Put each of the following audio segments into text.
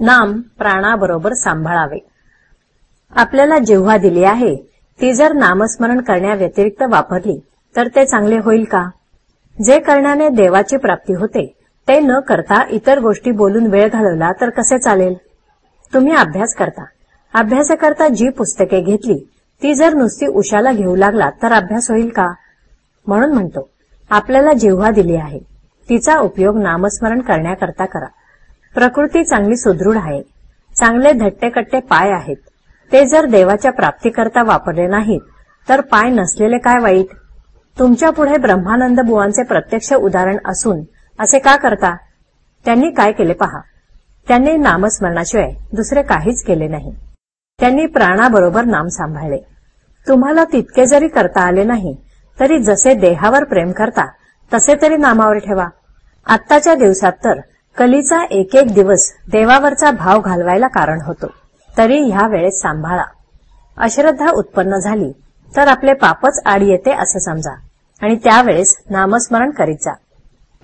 नाम प्राणाबरोबर सांभाळावे. आपल्याला जेव्हा दिली आहे ती जर नामस्मरण करण्याव्यतिरिक्त वापरली तर ते चांगले होईल का? जे करण्याने देवाची प्राप्ती होते ते न करता इतर गोष्टी बोलून वेळ घालवला तर कसे चालेल? तुम्ही अभ्यास करता. अभ्यासाकरता जी पुस्तके घेतली ती जर नुसती उशाला घेऊ लागला तर अभ्यास होईल का? म्हणून म्हणतो आपल्याला जेव्हा दिली आहे तिचा उपयोग नामस्मरण करण्याकरता करा. प्रकृती चांगली सुदृढ आहे. चांगले धट्टेकट्टे पाय आहेत. ते जर देवाच्या प्राप्तीकरता वापरले नाहीत तर पाय नसलेले काय वाईट? तुमच्यापुढे ब्रह्मानंद बुवांचे प्रत्यक्ष उदाहरण असून असे का करता? त्यांनी काय केले पहा. त्यांनी नामस्मरणाशिवाय दुसरे काहीच केले नाही. त्यांनी प्राणाबरोबर नाम सांभाळले. तुम्हाला तितके जरी करता आले नाही तरी जसे देहावर प्रेम करता तसे तरी नामावर ठेवा. आत्ताच्या दिवसात तर कलीचा एक एक दिवस देवावरचा भाव घालवायला कारण होतो. तरी ह्या वेळेस सांभाळा. अश्रद्धा उत्पन्न झाली तर आपले पापच आड येते असं समजा. आणि त्यावेळेस नामस्मरण करीत जा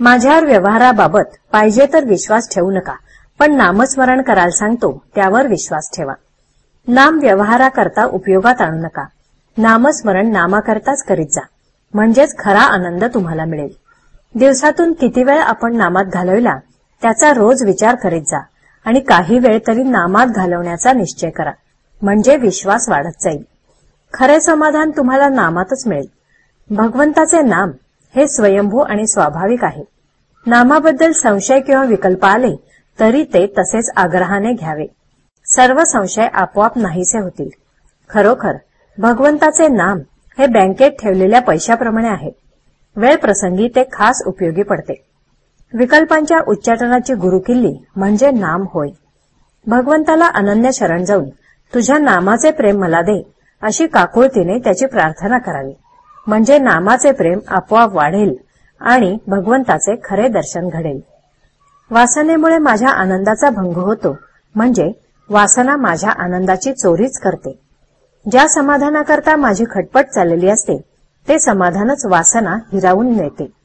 माझ्यावर व्यवहाराबाबत पाहिजे तर विश्वास ठेवू नका पण नामस्मरण करायला सांगतो त्यावर विश्वास ठेवा. नाम व्यवहाराकरता उपयोगात आणू नका. नामस्मरण नामाकरताच करीत जा. म्हणजेच खरा आनंद तुम्हाला मिळेल. दिवसातून किती वेळ आपण नामात घालवला त्याचा रोज विचार करीत जा आणि काही वेळ तरी नामात घालवण्याचा निश्चय करा. म्हणजे विश्वास वाढत जाईल. खरे समाधान तुम्हाला नामातच मिळेल. भगवंताचे नाम हे स्वयंभू आणि स्वाभाविक आहे. नामाबद्दल संशय किंवा विकल्प आले तरी ते तसेच आग्रहाने घ्यावे. सर्व संशय आपोआप नाहीसे होतील. खरोखर भगवंताचे नाम हे बँकेत ठेवलेल्या पैशाप्रमाणे आहे. वेळ प्रसंगी ते खास उपयोगी पडते. विकल्पांच्या उच्चाटनाची गुरुकिल्ली म्हणजे नाम होय. भगवंताला अनन्य शरण जाऊन तुझ्या नामाचे प्रेम मला दे अशी काकुळतीने त्याची प्रार्थना करावी. म्हणजे नामाचे प्रेम आपोआप वाढेल आणि भगवंताचे खरे दर्शन घडेल. वासनेमुळे माझ्या आनंदाचा भंग होतो म्हणजे वासना माझ्या आनंदाची चोरीच करते. ज्या समाधानाकरता माझी खटपट चाललेली असते ते समाधानच वासना हिरावून नेते.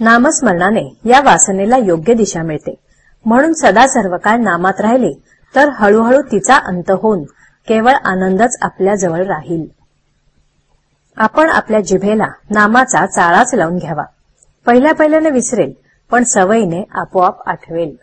नामस्मरणाने या वासनेला योग्य दिशा मिळते. म्हणून सदा सर्वकाळ नामात राहिले तर हळूहळू तिचा अंत होऊन केवळ आनंदच आपल्या जवळ राहील. आपण आपल्या जिभेला नामाचा चाळाच लावून घ्यावा. पहिल्या पहिल्याने विसरेल पण सवयीने आपोआप आठवेल.